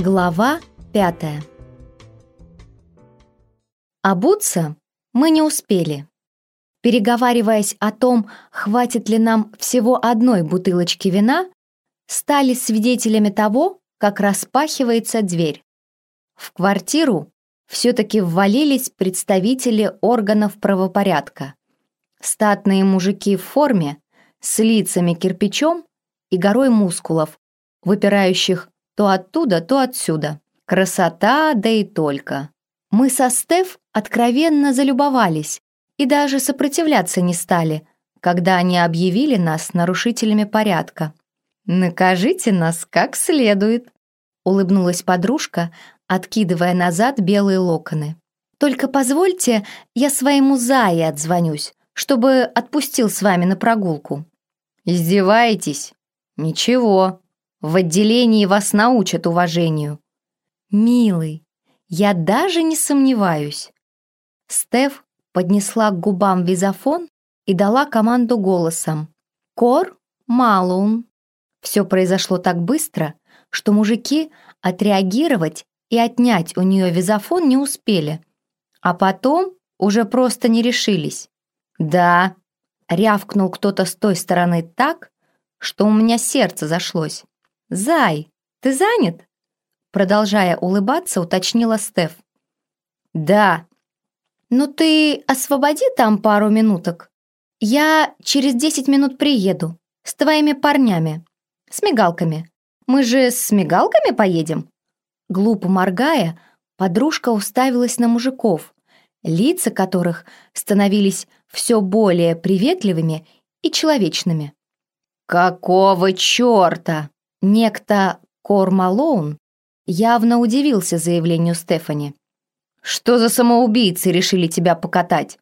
Глава пятая Обуться мы не успели. Переговариваясь о том, хватит ли нам всего одной бутылочки вина, стали свидетелями того, как распахивается дверь. В квартиру все-таки ввалились представители органов правопорядка. Статные мужики в форме, с лицами кирпичом и горой мускулов, выпирающих то оттуда, то отсюда. Красота, да и только. Мы со Стеф откровенно залюбовались и даже сопротивляться не стали, когда они объявили нас нарушителями порядка. «Накажите нас как следует», — улыбнулась подружка, откидывая назад белые локоны. «Только позвольте, я своему Зае отзвонюсь, чтобы отпустил с вами на прогулку». «Издеваетесь? Ничего, в отделении вас научат уважению». «Милый, я даже не сомневаюсь». Стеф поднесла к губам визофон и дала команду голосом. «Кор Малун». Все произошло так быстро, что мужики отреагировать и отнять у нее визофон не успели. А потом уже просто не решились. «Да», — рявкнул кто-то с той стороны так, что у меня сердце зашлось. «Зай, ты занят?» Продолжая улыбаться, уточнила Стеф. «Да». «Ну ты освободи там пару минуток. Я через десять минут приеду. С твоими парнями. С мигалками. Мы же с мигалками поедем?» Глупо моргая, подружка уставилась на мужиков, лица которых становились все более приветливыми и человечными. «Какого черта?» Некто Кор Малоун явно удивился заявлению Стефани. «Что за самоубийцы решили тебя покатать?»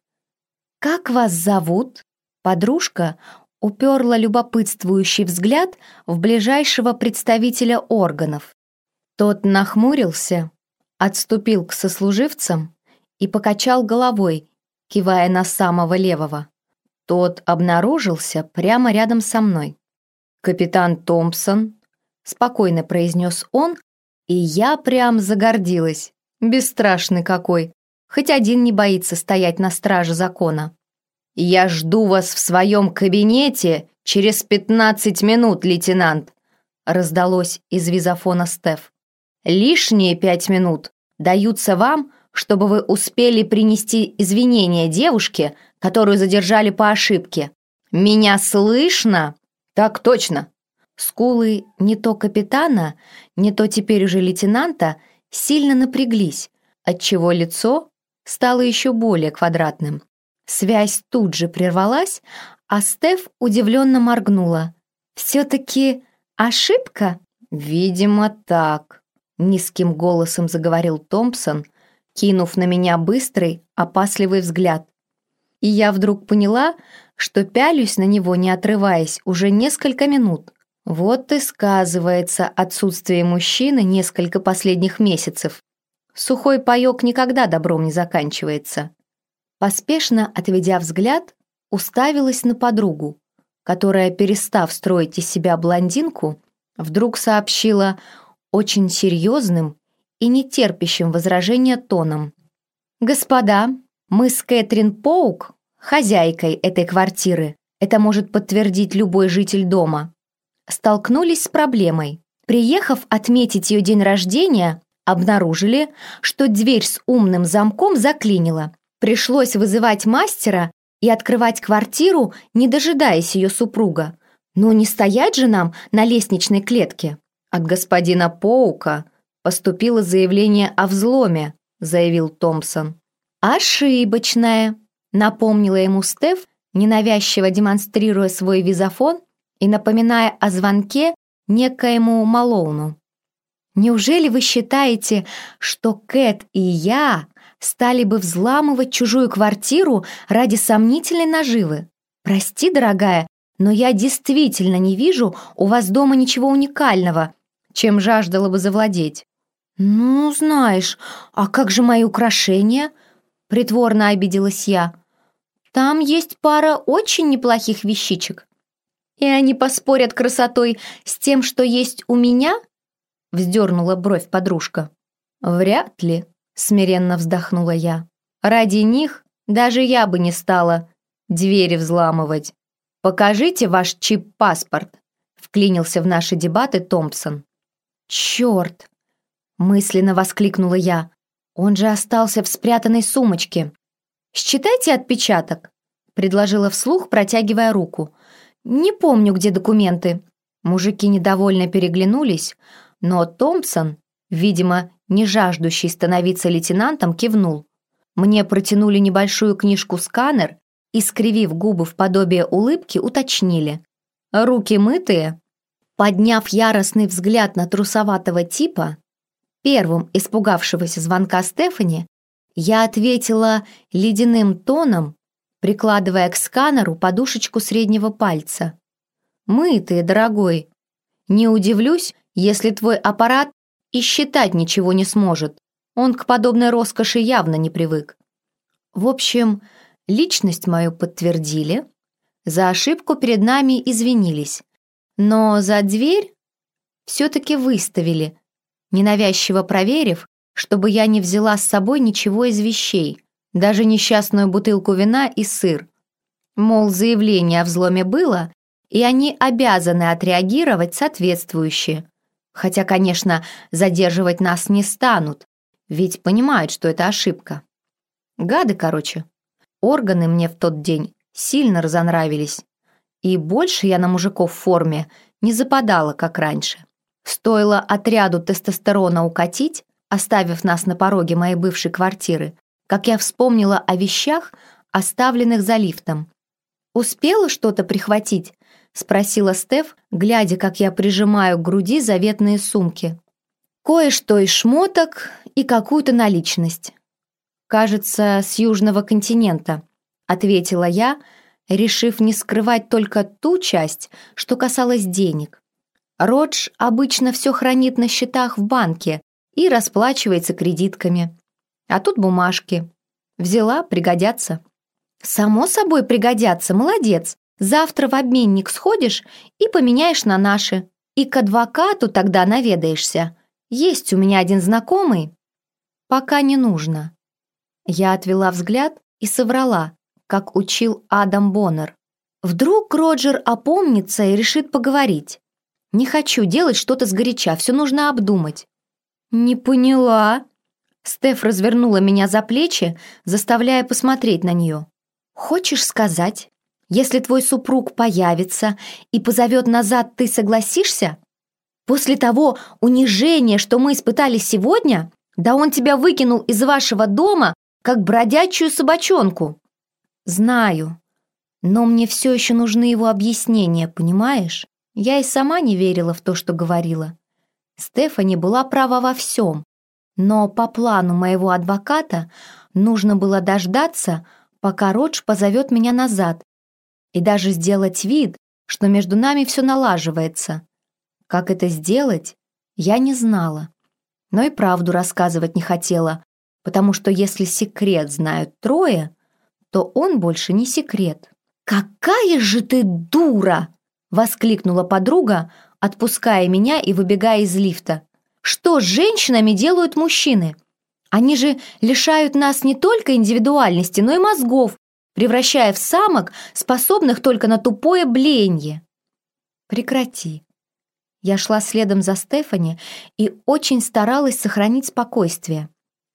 «Как вас зовут?» Подружка уперла любопытствующий взгляд в ближайшего представителя органов. Тот нахмурился, отступил к сослуживцам и покачал головой, кивая на самого левого. Тот обнаружился прямо рядом со мной. «Капитан Томпсон спокойно произнес он, и я прям загордилась. Бесстрашный какой. Хоть один не боится стоять на страже закона. «Я жду вас в своем кабинете через пятнадцать минут, лейтенант», раздалось из визофона Стеф. «Лишние пять минут даются вам, чтобы вы успели принести извинения девушке, которую задержали по ошибке. Меня слышно?» «Так точно», Скулы не то капитана, не то теперь уже лейтенанта сильно напряглись, отчего лицо стало еще более квадратным. Связь тут же прервалась, а Стеф удивленно моргнула. «Все-таки ошибка?» «Видимо, так», — низким голосом заговорил Томпсон, кинув на меня быстрый, опасливый взгляд. И я вдруг поняла, что пялюсь на него, не отрываясь, уже несколько минут. Вот и сказывается отсутствие мужчины несколько последних месяцев. Сухой паёк никогда добром не заканчивается. Поспешно отведя взгляд, уставилась на подругу, которая, перестав строить из себя блондинку, вдруг сообщила очень серьезным и нетерпящим возражения тоном. «Господа, мы с Кэтрин Поук, хозяйкой этой квартиры, это может подтвердить любой житель дома, столкнулись с проблемой. Приехав отметить ее день рождения, обнаружили, что дверь с умным замком заклинила. Пришлось вызывать мастера и открывать квартиру, не дожидаясь ее супруга. Но не стоять же нам на лестничной клетке. От господина Поука поступило заявление о взломе, заявил Томпсон. Ошибочное, напомнила ему Стеф, ненавязчиво демонстрируя свой визофон и напоминая о звонке некоему Малоуну. «Неужели вы считаете, что Кэт и я стали бы взламывать чужую квартиру ради сомнительной наживы? Прости, дорогая, но я действительно не вижу у вас дома ничего уникального, чем жаждала бы завладеть». «Ну, знаешь, а как же мои украшения?» Притворно обиделась я. «Там есть пара очень неплохих вещичек. И они поспорят красотой с тем, что есть у меня? — вздернула бровь подружка. «Вряд ли», — смиренно вздохнула я. «Ради них даже я бы не стала двери взламывать. Покажите ваш чип-паспорт», — вклинился в наши дебаты Томпсон. «Черт!» — мысленно воскликнула я. «Он же остался в спрятанной сумочке». «Считайте отпечаток», — предложила вслух, протягивая руку. «Не помню, где документы». Мужики недовольно переглянулись, но Томпсон, видимо, не жаждущий становиться лейтенантом, кивнул. Мне протянули небольшую книжку-сканер и, скривив губы в подобие улыбки, уточнили. «Руки мытые?» Подняв яростный взгляд на трусоватого типа, первым испугавшегося звонка Стефани, я ответила ледяным тоном, прикладывая к сканеру подушечку среднего пальца. «Мытые, дорогой. Не удивлюсь, если твой аппарат и считать ничего не сможет. Он к подобной роскоши явно не привык. В общем, личность мою подтвердили, за ошибку перед нами извинились, но за дверь все-таки выставили, ненавязчиво проверив, чтобы я не взяла с собой ничего из вещей, даже несчастную бутылку вина и сыр. Мол, заявление о взломе было, и они обязаны отреагировать соответствующе. Хотя, конечно, задерживать нас не станут, ведь понимают, что это ошибка. Гады, короче. Органы мне в тот день сильно разонравились. И больше я на мужиков в форме не западала, как раньше. Стоило отряду тестостерона укатить, оставив нас на пороге моей бывшей квартиры, как я вспомнила о вещах, оставленных за лифтом. Успела что-то прихватить, спросила Стеф, глядя, как я прижимаю к груди заветные сумки. Кое-что из шмоток и какую-то наличность. Кажется, с южного континента, ответила я, решив не скрывать только ту часть, что касалась денег. Родж обычно все хранит на счетах в банке и расплачивается кредитками. А тут бумажки. Взяла, пригодятся. Само собой пригодятся, молодец. Завтра в обменник сходишь и поменяешь на наши. И к адвокату тогда наведаешься. Есть у меня один знакомый. Пока не нужно. Я отвела взгляд и соврала, как учил Адам Боннер. Вдруг Роджер опомнится и решит поговорить. Не хочу делать что-то сгоряча, все нужно обдумать. Не поняла. Стеф развернула меня за плечи, заставляя посмотреть на нее. Хочешь сказать, если твой супруг появится и позовет назад, ты согласишься? После того унижения, что мы испытали сегодня, да он тебя выкинул из вашего дома, как бродячую собачонку. Знаю, но мне все еще нужны его объяснения, понимаешь? Я и сама не верила в то, что говорила. Стефани была права во всем, но по плану моего адвоката нужно было дождаться, пока Родж позовет меня назад, и даже сделать вид, что между нами все налаживается. Как это сделать, я не знала. Но и правду рассказывать не хотела, потому что если секрет знают трое, то он больше не секрет. «Какая же ты дура!» — воскликнула подруга, отпуская меня и выбегая из лифта. «Что с женщинами делают мужчины? Они же лишают нас не только индивидуальности, но и мозгов, превращая в самок, способных только на тупое блеяние. Прекрати. Я шла следом за Стефани и очень старалась сохранить спокойствие.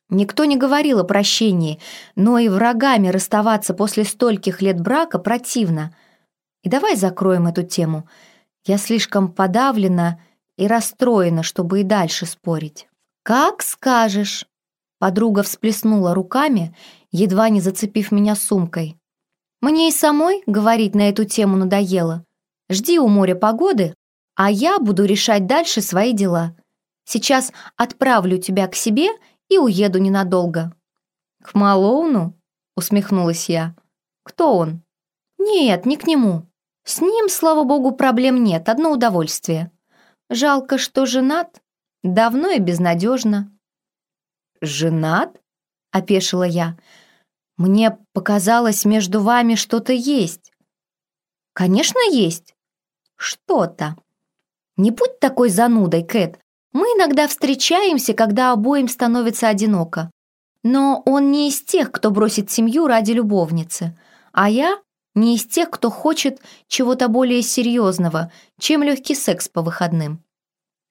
Никто не говорил о прощении, но и врагами расставаться после стольких лет брака противно. И давай закроем эту тему. Я слишком подавлена и расстроена, чтобы и дальше спорить. «Как скажешь!» Подруга всплеснула руками едва не зацепив меня сумкой. «Мне и самой говорить на эту тему надоело. Жди у моря погоды, а я буду решать дальше свои дела. Сейчас отправлю тебя к себе и уеду ненадолго». «К Малоуну?» — усмехнулась я. «Кто он?» «Нет, не к нему. С ним, слава богу, проблем нет, одно удовольствие. Жалко, что женат, давно и безнадежно». «Женат?» — опешила я. «Мне показалось, между вами что-то есть». «Конечно, есть. Что-то. Не будь такой занудой, Кэт. Мы иногда встречаемся, когда обоим становится одиноко. Но он не из тех, кто бросит семью ради любовницы, а я не из тех, кто хочет чего-то более серьезного, чем легкий секс по выходным.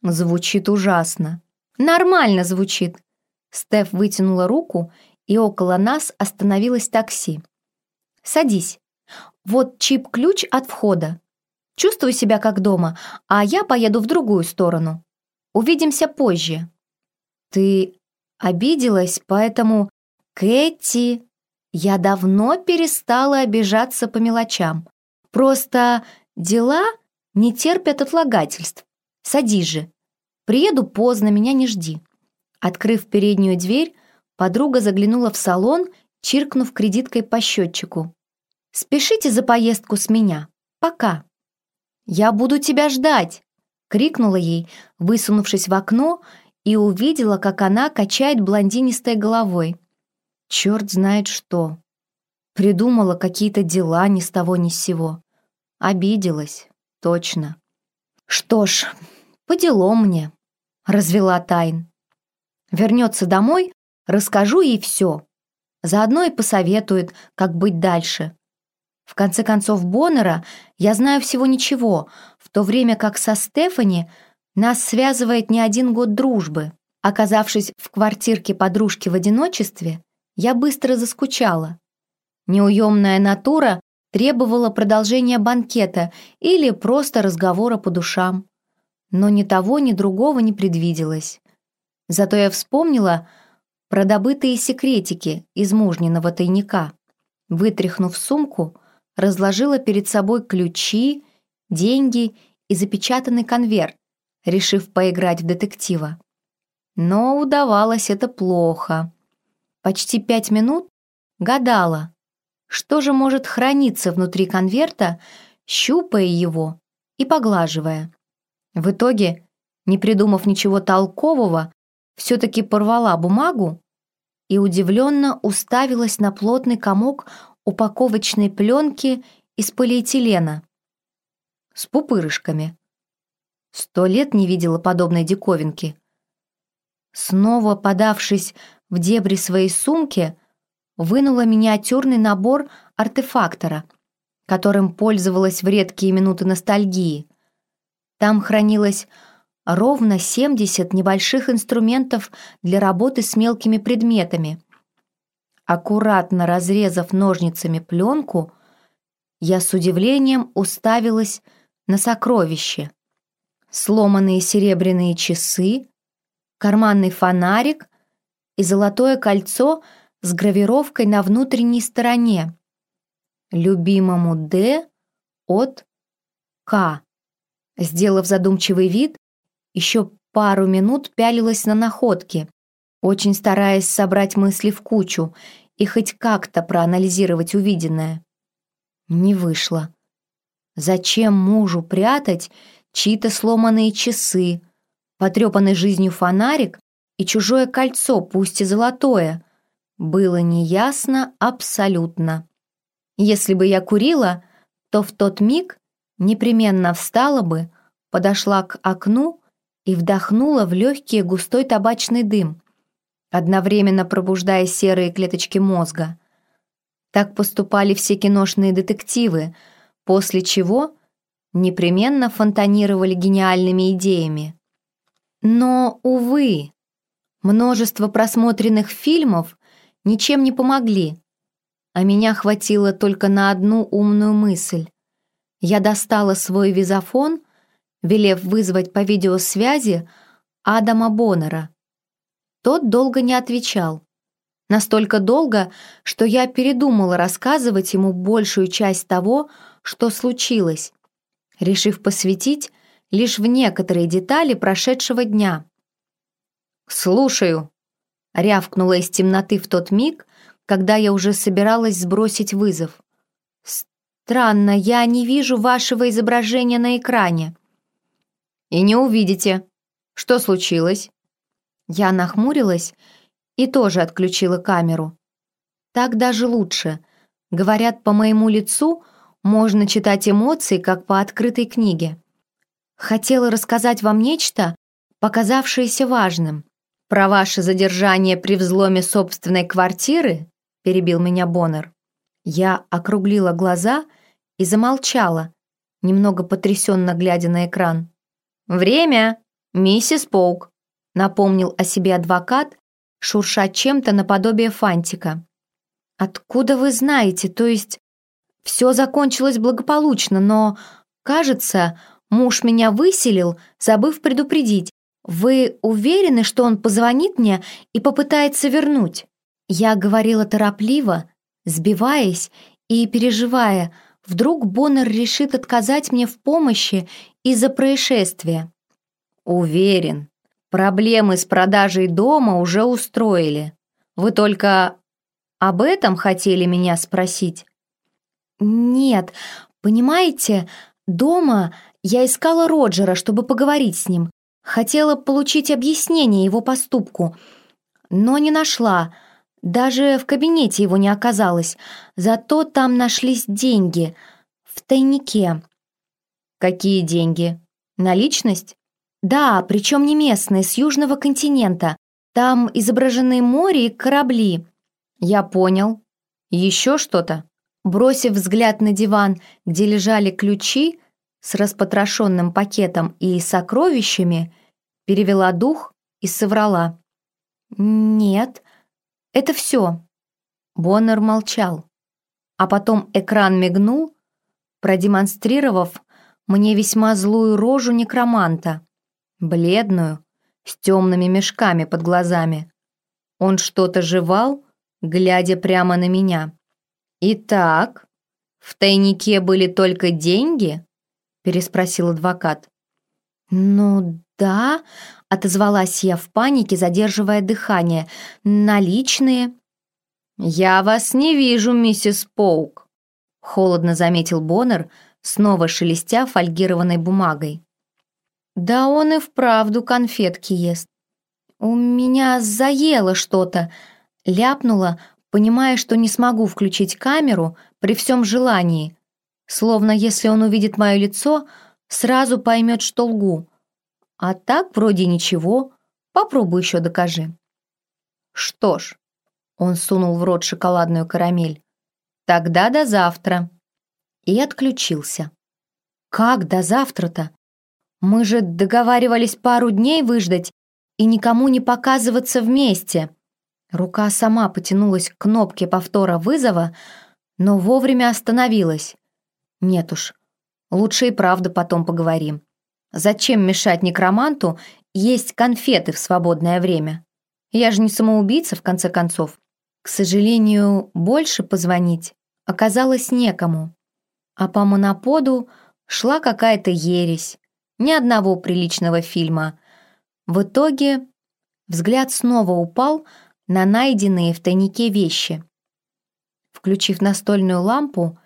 Звучит ужасно. Нормально звучит. Стеф вытянула руку, и около нас остановилось такси. «Садись. Вот чип-ключ от входа. Чувствую себя как дома, а я поеду в другую сторону. Увидимся позже». «Ты обиделась, поэтому...» «Кэти...» Я давно перестала обижаться по мелочам. Просто дела не терпят отлагательств. Садись же. Приеду поздно, меня не жди. Открыв переднюю дверь, подруга заглянула в салон, чиркнув кредиткой по счетчику. «Спешите за поездку с меня. Пока». «Я буду тебя ждать!» — крикнула ей, высунувшись в окно, и увидела, как она качает блондинистой головой. Черт знает что. Придумала какие-то дела ни с того ни с сего. Обиделась, точно. Что ж, по делам мне, развела Тайн. Вернется домой, расскажу ей все. Заодно и посоветует, как быть дальше. В конце концов, Боннера я знаю всего ничего, в то время как со Стефани нас связывает не один год дружбы. Оказавшись в квартирке подружки в одиночестве, я быстро заскучала. Неуемная натура требовала продолжения банкета или просто разговора по душам. Но ни того, ни другого не предвиделось. Зато я вспомнила про добытые секретики из мужниного тайника. Вытряхнув сумку, разложила перед собой ключи, деньги и запечатанный конверт, решив поиграть в детектива. Но удавалось это плохо. Почти пять минут гадала, что же может храниться внутри конверта, щупая его и поглаживая. В итоге, не придумав ничего толкового, все-таки порвала бумагу и удивленно уставилась на плотный комок упаковочной пленки из полиэтилена с пупырышками. Сто лет не видела подобной диковинки. Снова подавшись в дебри своей сумки, вынула миниатюрный набор артефактора, которым пользовалась в редкие минуты ностальгии. Там хранилось ровно 70 небольших инструментов для работы с мелкими предметами. Аккуратно разрезав ножницами пленку, я с удивлением уставилась на сокровище. Сломанные серебряные часы, карманный фонарик и золотое кольцо с гравировкой на внутренней стороне. Любимому Д от К. Сделав задумчивый вид, еще пару минут пялилась на находки, очень стараясь собрать мысли в кучу и хоть как-то проанализировать увиденное. Не вышло. Зачем мужу прятать чьи-то сломанные часы, потрепанный жизнью фонарик и чужое кольцо, пусть и золотое, было неясно абсолютно. Если бы я курила, то в тот миг непременно встала бы, подошла к окну и вдохнула в легкий густой табачный дым, одновременно пробуждая серые клеточки мозга. Так поступали все киношные детективы, после чего непременно фонтанировали гениальными идеями. Но, увы, множество просмотренных фильмов ничем не помогли, а меня хватило только на одну умную мысль. Я достала свой визофон — велев вызвать по видеосвязи Адама Боннера. Тот долго не отвечал. Настолько долго, что я передумала рассказывать ему большую часть того, что случилось, решив посвятить лишь в некоторые детали прошедшего дня. «Слушаю», — рявкнула из темноты в тот миг, когда я уже собиралась сбросить вызов. «Странно, я не вижу вашего изображения на экране». «И не увидите. Что случилось?» Я нахмурилась и тоже отключила камеру. Так даже лучше. Говорят, по моему лицу можно читать эмоции, как по открытой книге. Хотела рассказать вам нечто, показавшееся важным. «Про ваше задержание при взломе собственной квартиры?» — перебил меня Боннер. Я округлила глаза и замолчала, немного потрясенно глядя на экран. «Время, миссис Поук», — напомнил о себе адвокат, шурша чем-то наподобие фантика. «Откуда вы знаете? То есть все закончилось благополучно, но, кажется, муж меня выселил, забыв предупредить. Вы уверены, что он позвонит мне и попытается вернуть?» Я говорила торопливо, сбиваясь и переживая, вдруг Боннер решит отказать мне в помощи из-за происшествия. «Уверен, проблемы с продажей дома уже устроили. Вы только об этом хотели меня спросить?» «Нет, понимаете, дома я искала Роджера, чтобы поговорить с ним. Хотела получить объяснение его поступку, но не нашла. Даже в кабинете его не оказалось. Зато там нашлись деньги. В тайнике». «Какие деньги? Наличность?» «Да, причем не местные, с южного континента. Там изображены море и корабли». «Я понял. Еще что-то?» Бросив взгляд на диван, где лежали ключи с распотрошенным пакетом и сокровищами, перевела дух и соврала. «Нет, это все». Боннер молчал. А потом экран мигнул, продемонстрировав мне весьма злую рожу некроманта, бледную, с темными мешками под глазами. Он что-то жевал, глядя прямо на меня. «Итак, в тайнике были только деньги?» Переспросил адвокат. «Ну да», — отозвалась я в панике, задерживая дыхание. «Наличные». «Я вас не вижу, миссис Поук», — холодно заметил Боннер, снова шелестя фольгированной бумагой. «Да он и вправду конфетки ест. У меня заело что-то», — ляпнула, понимая, что не смогу включить камеру при всем желании, словно если он увидит мое лицо, сразу поймет, что лгу. А так вроде ничего, попробуй еще докажи. Что ж, он сунул в рот шоколадную карамель, тогда до завтра. И отключился. Как до завтра-то? Мы же договаривались пару дней выждать и никому не показываться вместе. Рука сама потянулась к кнопке повтора вызова, но вовремя остановилась. Нет уж, лучше и правда потом поговорим. Зачем мешать некроманту есть конфеты в свободное время? Я же не самоубийца, в конце концов. К сожалению, больше позвонить оказалось некому. А по моноподу шла какая-то ересь. Ни одного приличного фильма. В итоге взгляд снова упал на найденные в тайнике вещи. Включив настольную лампу,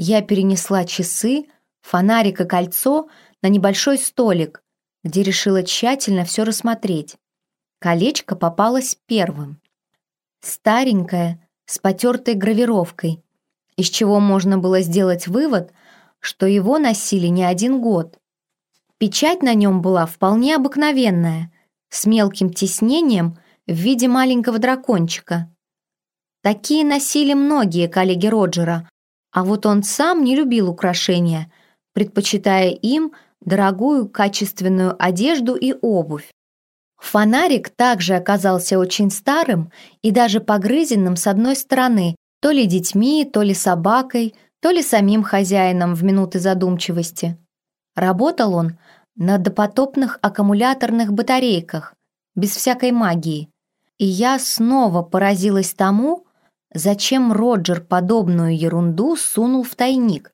я перенесла часы, фонарик и кольцо на небольшой столик, где решила тщательно все рассмотреть. Колечко попалось первым. Старенькое, с потертой гравировкой, из чего можно было сделать вывод, что его носили не один год. Печать на нем была вполне обыкновенная, с мелким тиснением в виде маленького дракончика. Такие носили многие коллеги Роджера, а вот он сам не любил украшения, предпочитая им дорогую качественную одежду и обувь. Фонарик также оказался очень старым и даже погрызенным с одной стороны, то ли детьми, то ли собакой, то ли самим хозяином в минуты задумчивости. Работал он на допотопных аккумуляторных батарейках, без всякой магии. И я снова поразилась тому, зачем Роджер подобную ерунду сунул в тайник.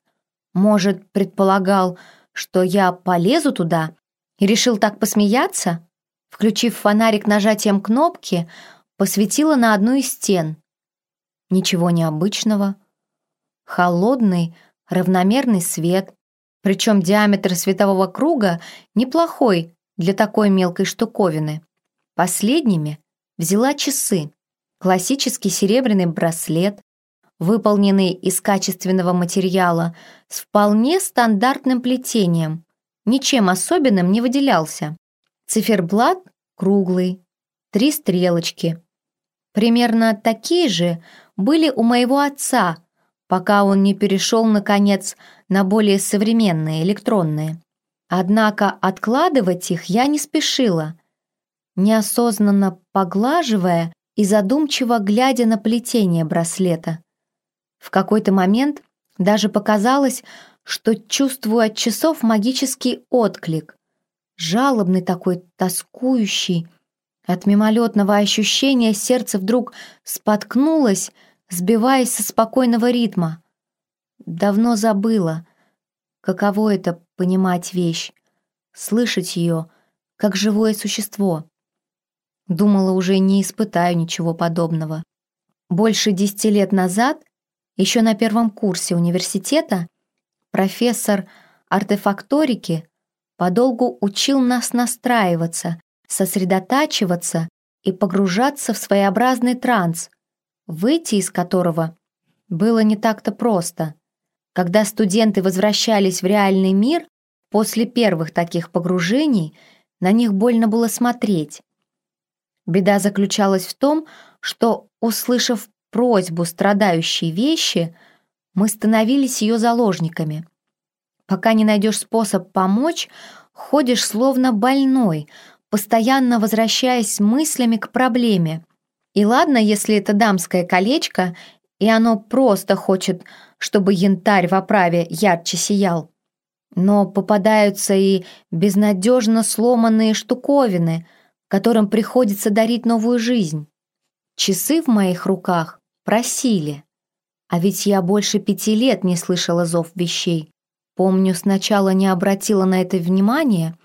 Может, предполагал, что я полезу туда и решил так посмеяться? Включив фонарик нажатием кнопки, посветила на одну из стен. Ничего необычного. Холодный, равномерный свет, причем диаметр светового круга неплохой для такой мелкой штуковины. Последними взяла часы. Классический серебряный браслет, выполненный из качественного материала, с вполне стандартным плетением, ничем особенным не выделялся. Циферблат круглый, три стрелочки. Примерно такие же были у моего отца, пока он не перешел, наконец, на более современные электронные. Однако откладывать их я не спешила, неосознанно поглаживая и задумчиво глядя на плетение браслета. В какой-то момент даже показалось, что чувствую от часов магический отклик, жалобный такой, тоскующий. От мимолетного ощущения сердце вдруг споткнулось, сбиваясь со спокойного ритма. Давно забыла, каково это понимать вещь, слышать ее, как живое существо. Думала, уже не испытаю ничего подобного. Больше десяти лет назад, еще на первом курсе университета, профессор артефакторики подолгу учил нас настраиваться, сосредотачиваться и погружаться в своеобразный транс, выйти из которого было не так-то просто. Когда студенты возвращались в реальный мир, после первых таких погружений на них больно было смотреть. Беда заключалась в том, что, услышав просьбу страдающей вещи, мы становились ее заложниками. Пока не найдешь способ помочь, ходишь словно больной, постоянно возвращаясь мыслями к проблеме. И ладно, если это дамское колечко, и оно просто хочет, чтобы янтарь в оправе ярче сиял. Но попадаются и безнадежно сломанные штуковины, которым приходится дарить новую жизнь. Часы в моих руках просили. А ведь я больше пяти лет не слышала зов вещей. Помню, сначала не обратила на это внимания,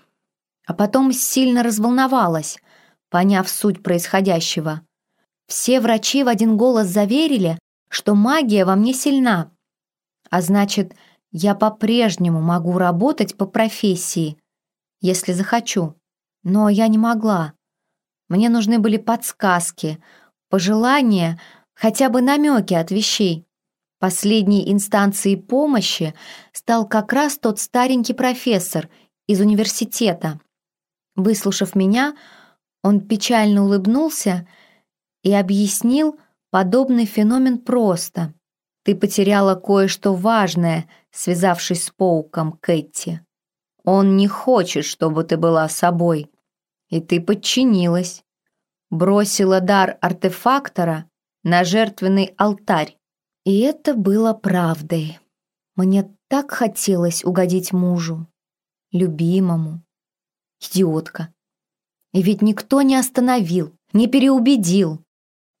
а потом сильно разволновалась, поняв суть происходящего. Все врачи в один голос заверили, что магия во мне сильна, а значит, я по-прежнему могу работать по профессии, если захочу. Но я не могла. Мне нужны были подсказки, пожелания, хотя бы намеки от вещей. Последней инстанцией помощи стал как раз тот старенький профессор из университета. Выслушав меня, он печально улыбнулся и объяснил подобный феномен просто. «Ты потеряла кое-что важное, связавшись с пауком Кэти. Он не хочет, чтобы ты была собой, и ты подчинилась. Бросила дар артефактора на жертвенный алтарь. И это было правдой. Мне так хотелось угодить мужу, любимому. Идиотка. И ведь никто не остановил, не переубедил.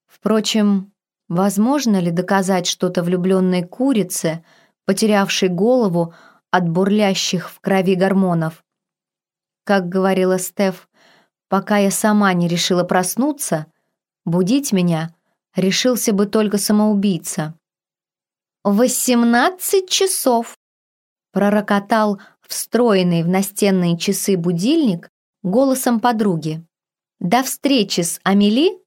Впрочем, возможно ли доказать что-то влюбленной курице, потерявшей голову от бурлящих в крови гормонов? Как говорила Стеф, пока я сама не решила проснуться, будить меня решился бы только самоубийца. «Восемнадцать часов!» пророкотал встроенный в настенные часы будильник голосом подруги. «До встречи с Амели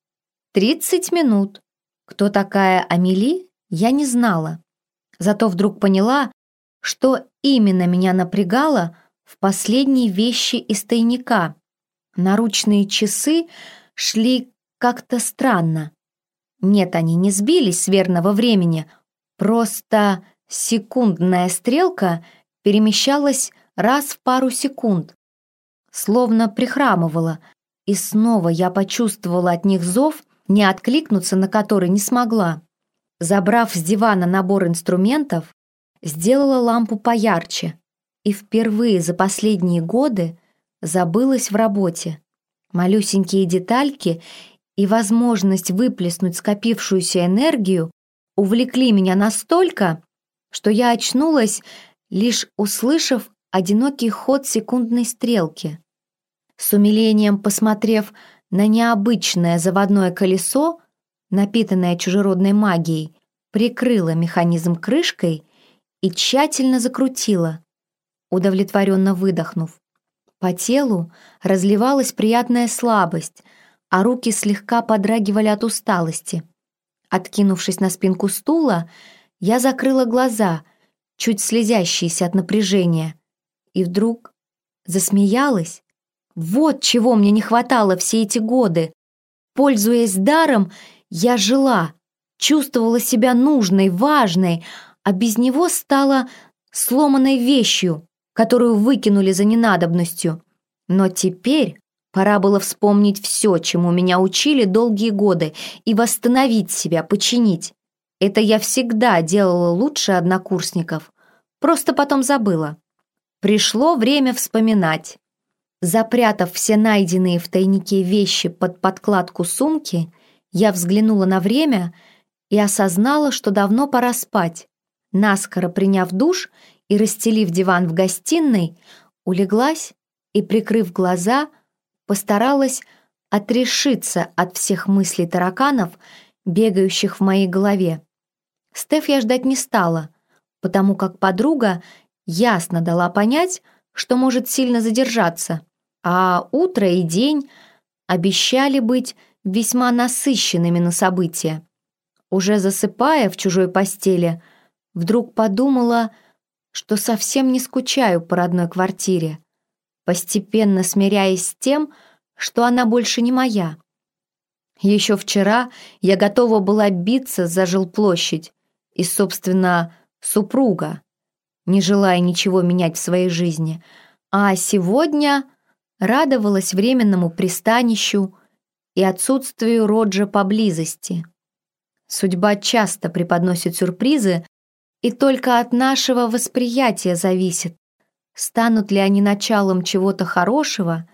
тридцать минут». Кто такая Амели, я не знала. Зато вдруг поняла, что именно меня напрягало в последней вещи из тайника. Наручные часы шли как-то странно. Нет, они не сбились с верного времени, Просто секундная стрелка перемещалась раз в пару секунд, словно прихрамывала, и снова я почувствовала от них зов, не откликнуться на который не смогла. Забрав с дивана набор инструментов, сделала лампу поярче и впервые за последние годы забылась в работе. Малюсенькие детальки и возможность выплеснуть скопившуюся энергию увлекли меня настолько, что я очнулась, лишь услышав одинокий ход секундной стрелки. С умилением посмотрев на необычное заводное колесо, напитанное чужеродной магией, прикрыла механизм крышкой и тщательно закрутила, удовлетворенно выдохнув. По телу разливалась приятная слабость, а руки слегка подрагивали от усталости — Откинувшись на спинку стула, я закрыла глаза, чуть слезящиеся от напряжения, и вдруг засмеялась. Вот чего мне не хватало все эти годы. Пользуясь даром, я жила, чувствовала себя нужной, важной, а без него стала сломанной вещью, которую выкинули за ненадобностью. Но теперь пора было вспомнить все, чему меня учили долгие годы, и восстановить себя, починить. Это я всегда делала лучше однокурсников. Просто потом забыла. Пришло время вспоминать. Запрятав все найденные в тайнике вещи под подкладку сумки, я взглянула на время и осознала, что давно пора спать. Наскоро приняв душ и расстелив диван в гостиной, улеглась и, прикрыв глаза, постаралась отрешиться от всех мыслей тараканов, бегающих в моей голове. Стеф я ждать не стала, потому как подруга ясно дала понять, что может сильно задержаться, а утро и день обещали быть весьма насыщенными на события. Уже засыпая в чужой постели, вдруг подумала, что совсем не скучаю по родной квартире, постепенно смиряясь с тем, что она больше не моя. Еще вчера я готова была биться за жилплощадь и, собственно, супруга, не желая ничего менять в своей жизни, а сегодня радовалась временному пристанищу и отсутствию Роджа поблизости. Судьба часто преподносит сюрпризы, и только от нашего восприятия зависит, станут ли они началом чего-то хорошего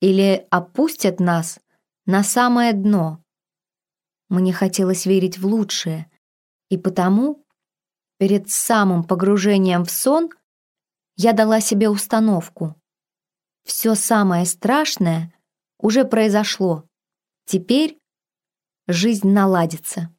или опустят нас на самое дно. Мне хотелось верить в лучшее, и потому перед самым погружением в сон я дала себе установку. Все самое страшное уже произошло. Теперь жизнь наладится.